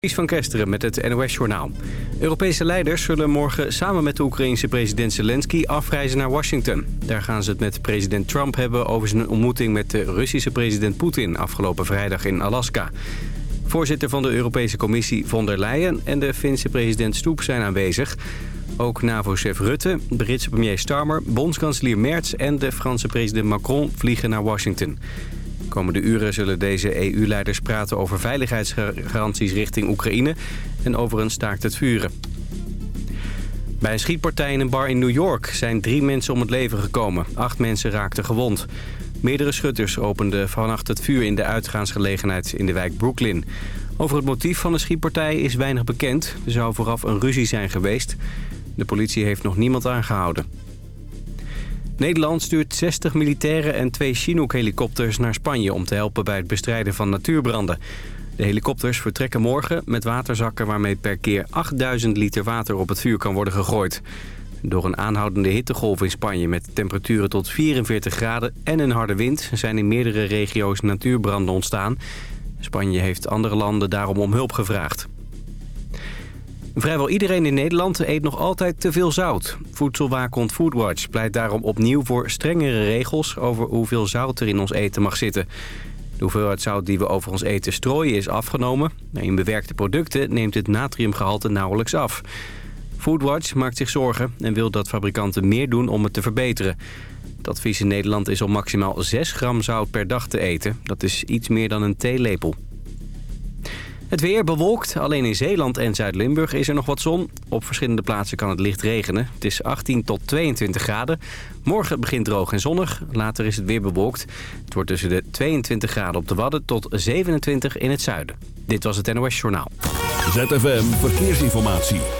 Ties van Kesteren met het NOS-journaal. Europese leiders zullen morgen samen met de Oekraïense president Zelensky afreizen naar Washington. Daar gaan ze het met president Trump hebben over zijn ontmoeting met de Russische president Poetin afgelopen vrijdag in Alaska. Voorzitter van de Europese Commissie von der Leyen en de Finse president Stoep zijn aanwezig. Ook NAVO-chef Rutte, Britse premier Starmer, bondskanselier Merz en de Franse president Macron vliegen naar Washington. Komende uren zullen deze EU-leiders praten over veiligheidsgaranties richting Oekraïne en over een staakt het vuren. Bij een schietpartij in een bar in New York zijn drie mensen om het leven gekomen. Acht mensen raakten gewond. Meerdere schutters openden vannacht het vuur in de uitgaansgelegenheid in de wijk Brooklyn. Over het motief van de schietpartij is weinig bekend. Er zou vooraf een ruzie zijn geweest. De politie heeft nog niemand aangehouden. Nederland stuurt 60 militairen en twee Chinook-helikopters naar Spanje... om te helpen bij het bestrijden van natuurbranden. De helikopters vertrekken morgen met waterzakken... waarmee per keer 8000 liter water op het vuur kan worden gegooid. Door een aanhoudende hittegolf in Spanje met temperaturen tot 44 graden en een harde wind... zijn in meerdere regio's natuurbranden ontstaan. Spanje heeft andere landen daarom om hulp gevraagd. Vrijwel iedereen in Nederland eet nog altijd te veel zout. Voedselwaakhond Foodwatch pleit daarom opnieuw voor strengere regels... over hoeveel zout er in ons eten mag zitten. De hoeveelheid zout die we over ons eten strooien is afgenomen. In bewerkte producten neemt het natriumgehalte nauwelijks af. Foodwatch maakt zich zorgen en wil dat fabrikanten meer doen om het te verbeteren. Het advies in Nederland is om maximaal 6 gram zout per dag te eten. Dat is iets meer dan een theelepel. Het weer bewolkt. Alleen in Zeeland en Zuid-Limburg is er nog wat zon. Op verschillende plaatsen kan het licht regenen. Het is 18 tot 22 graden. Morgen begint droog en zonnig. Later is het weer bewolkt. Het wordt tussen de 22 graden op de Wadden tot 27 in het zuiden. Dit was het NOS Journaal. ZFM Verkeersinformatie.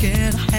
get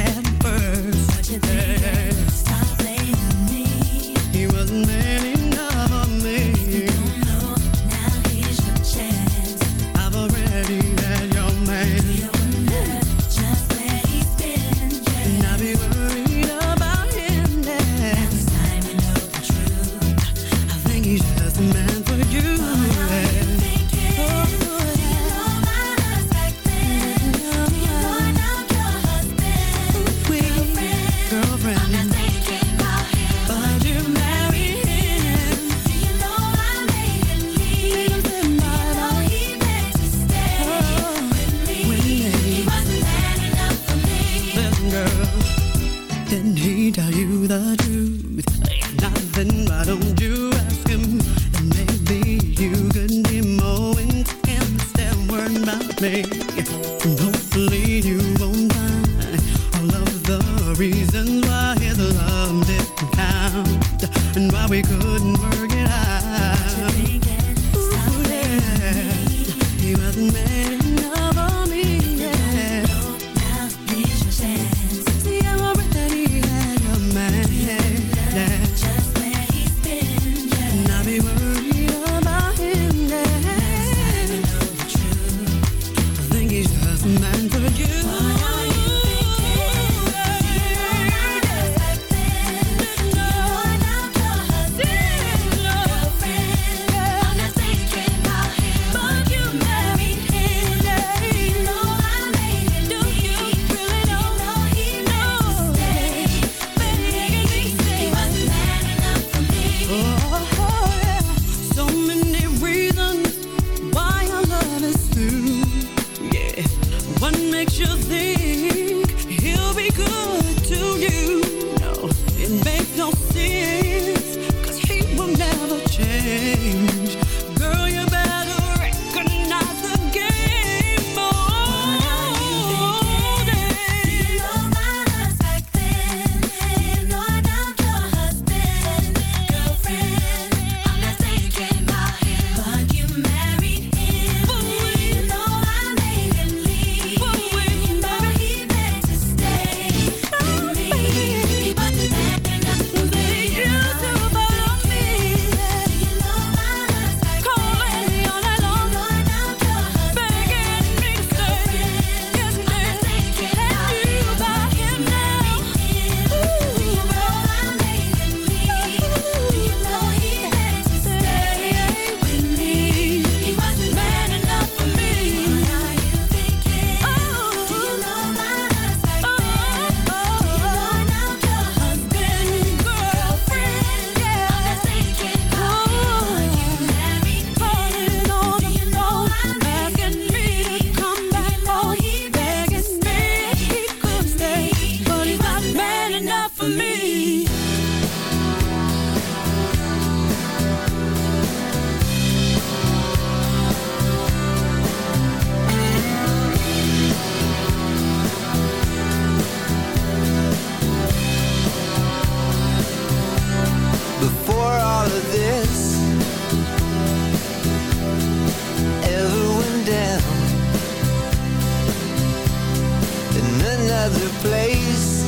another place,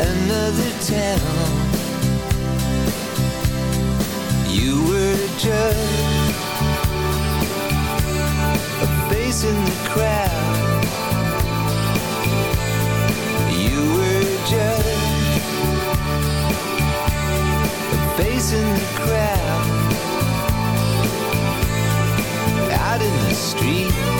another town. You were just judge, a face in the crowd. You were just a face in the crowd. Out in the street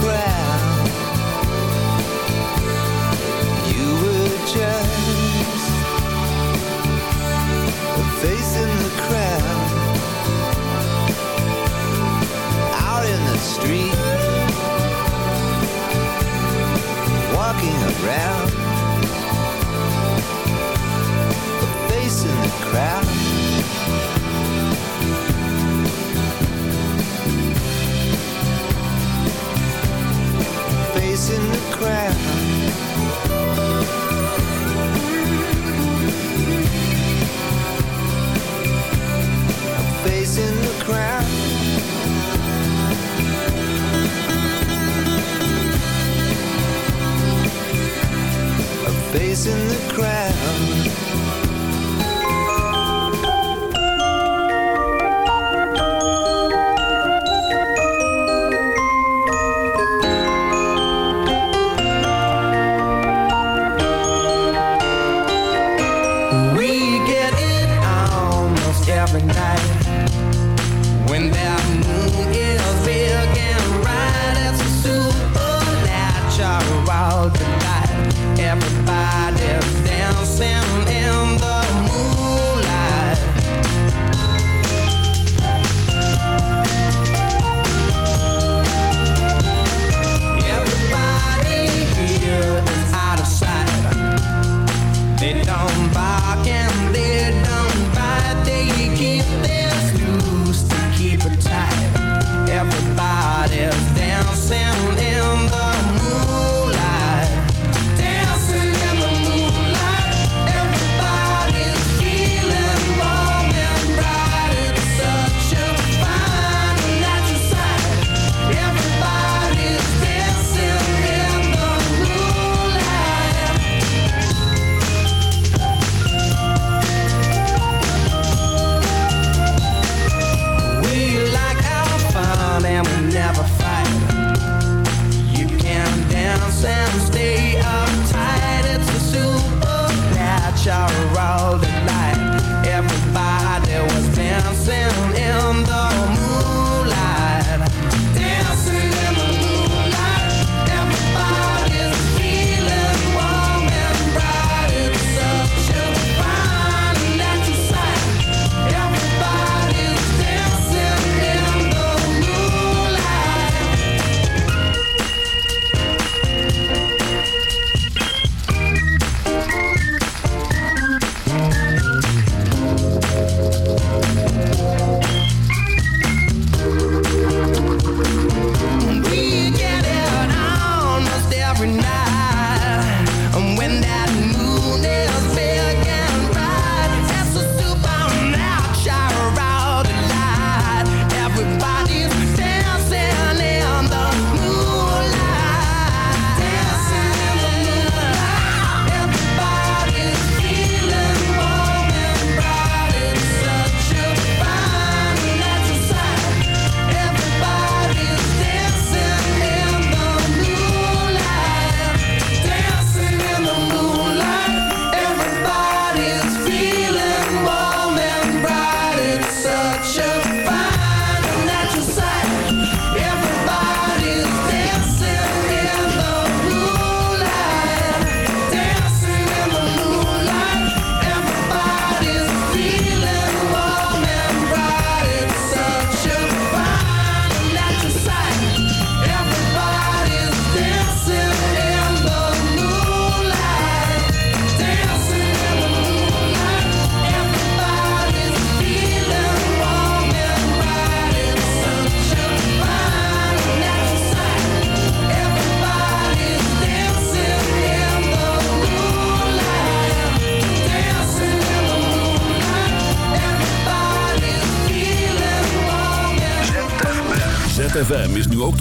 round. The face in the crowd.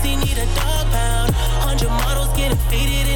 pussy need a dog pound. Hundred models getting faded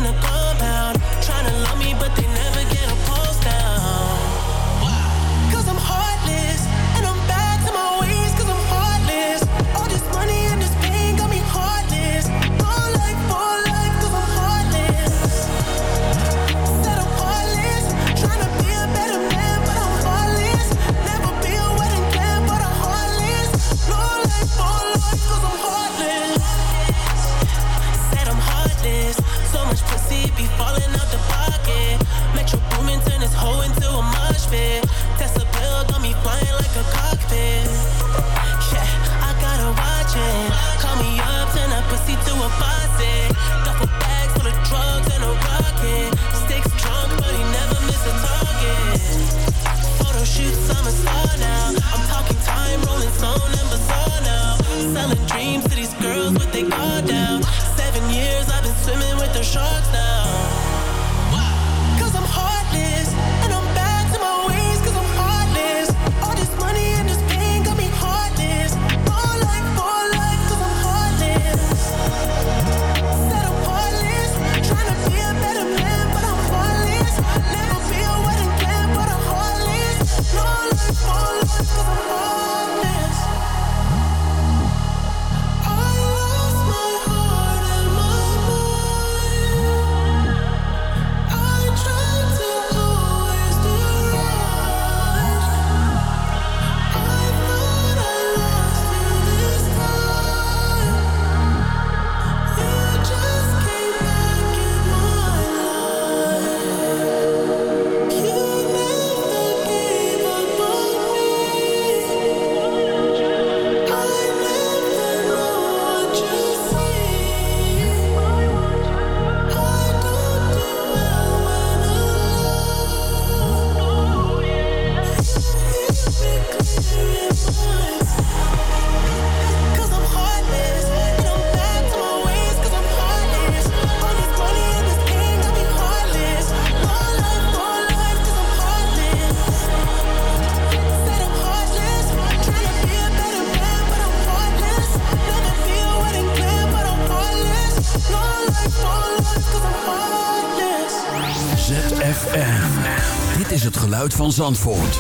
geluid van Zandvoort.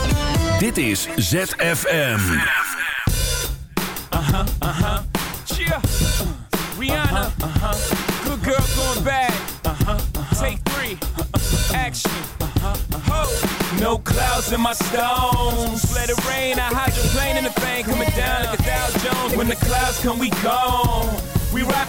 Dit is ZFM. Aha, aha. uh Rihanna. Aha. Good girl going bad. Aha. Take three. Action. Ho. No clouds in my stones. Let it rain. I hydroplane in the thing. Coming down like a Dow Jones. When the clouds come, we go.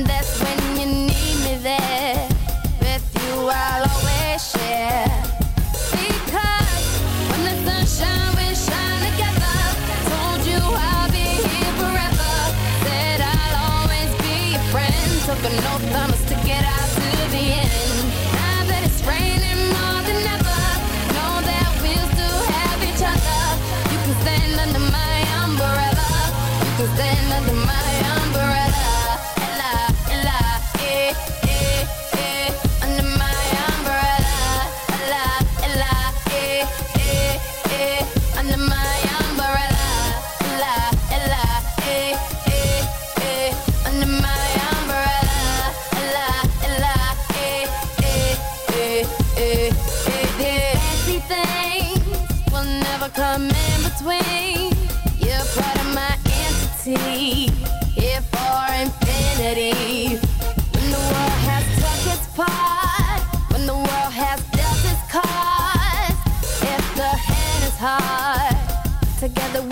and that's when you need me there. With you, I'll always share. Because when the sun shines, shine together. Told you I'll be here forever. Said I'll always be your friend. Took promise to get out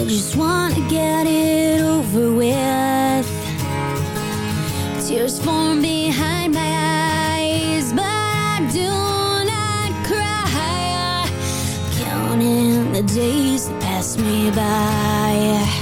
I just wanna get it over with. Tears form behind my eyes, but I do not cry. Counting the days that pass me by.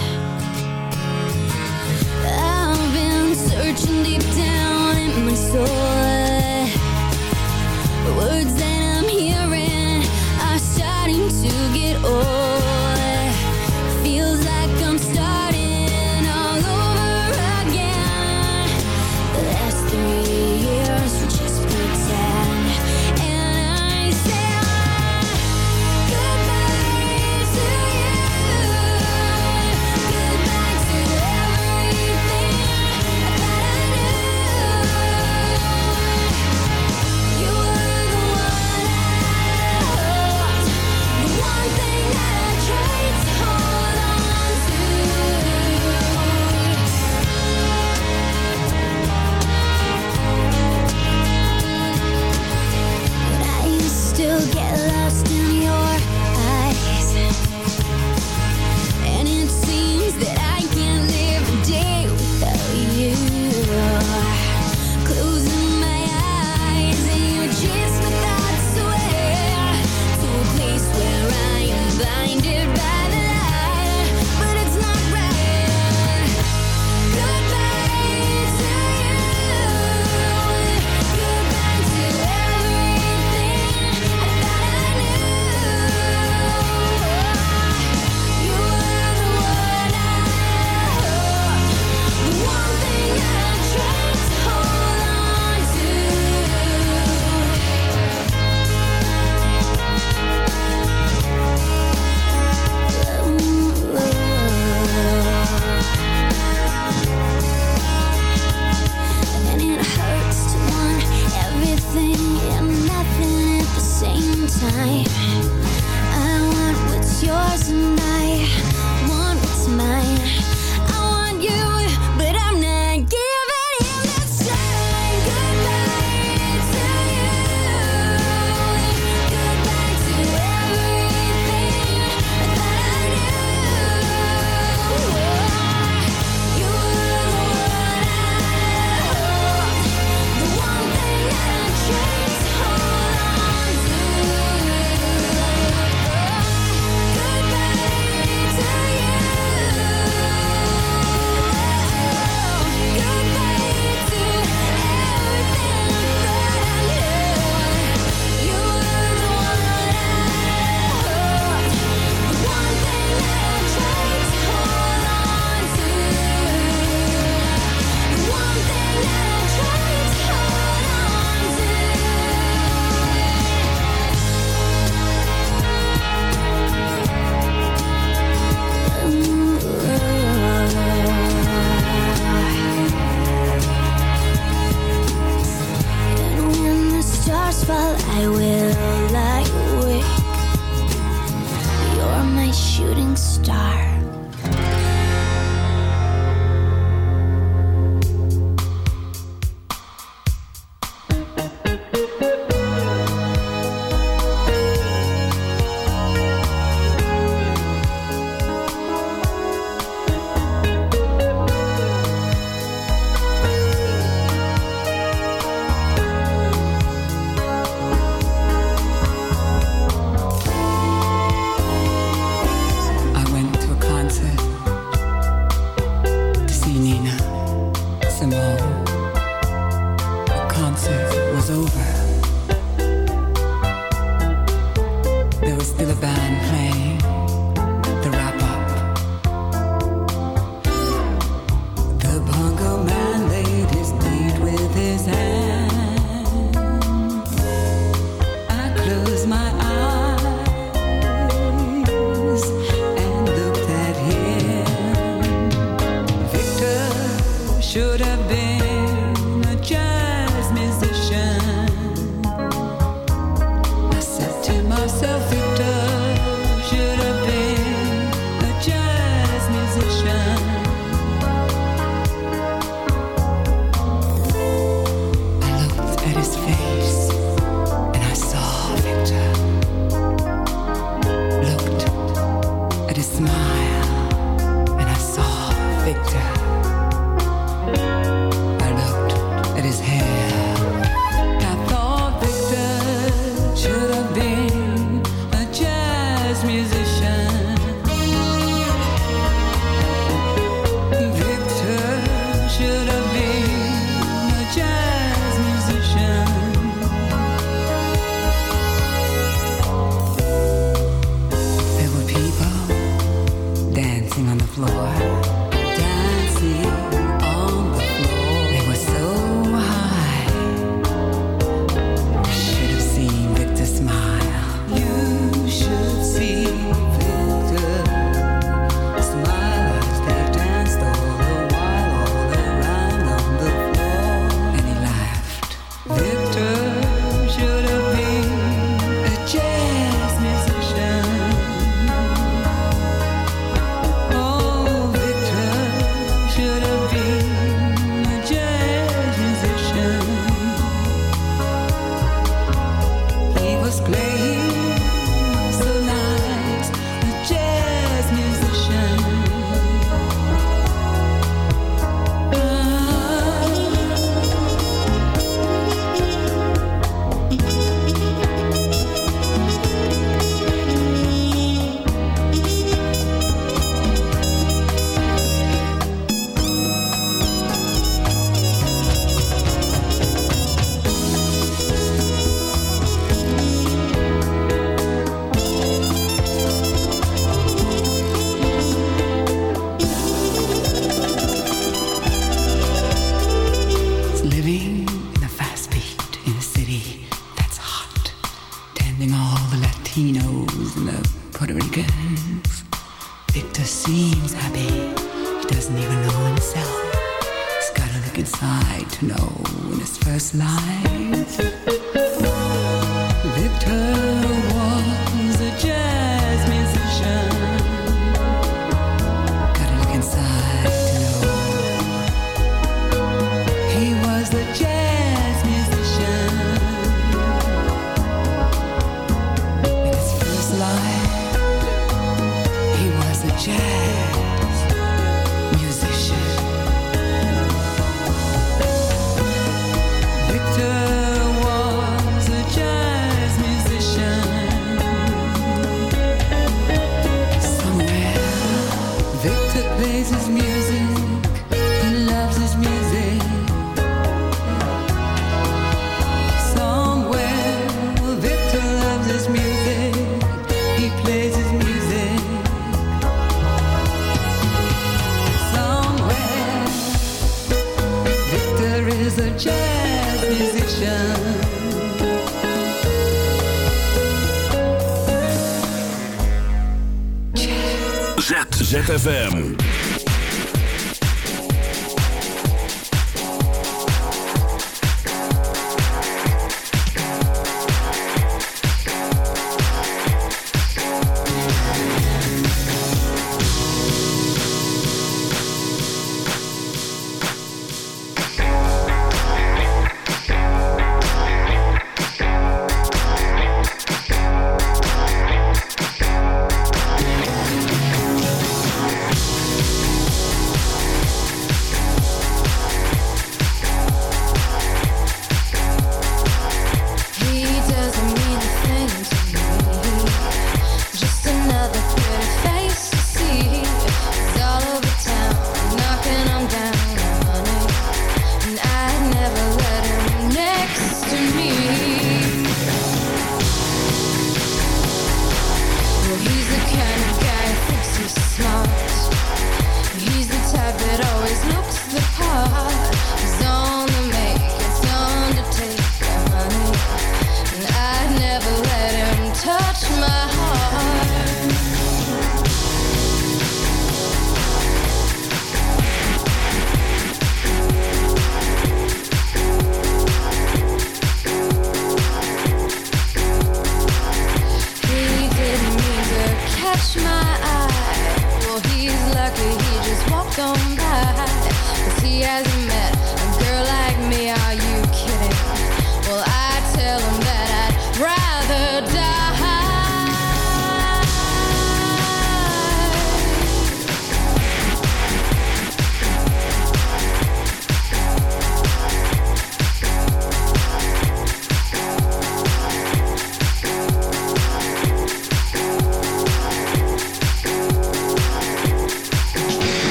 Yeah.